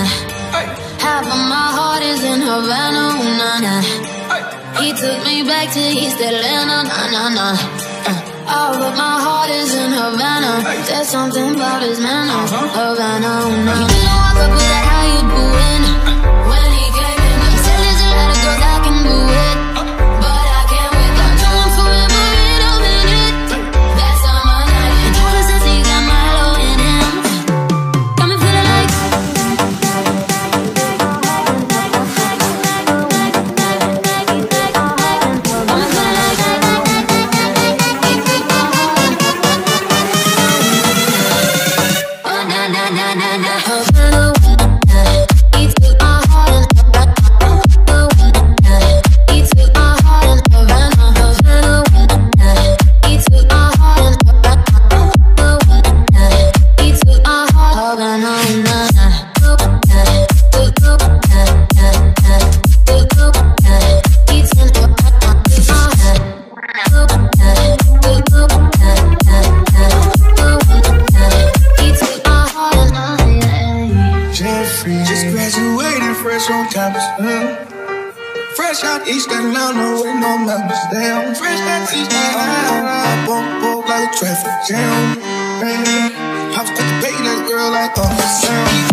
nah. Half of my heart is in Havana, ooh, nah, nah. He took me back to East Atlanta, nah, nah, nah. Uh, oh, but my heart is in Havana. There's something about his manner, Havana, ooh, nah. You know I fuck with that how you doing. Jeffrey. Campus. Mm. Fresh out East Atlanta with no members. Damn. Fresh out East Atlanta. I bump up like a traffic jam. Man. I was quick to pay that girl like a sound.